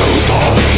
goes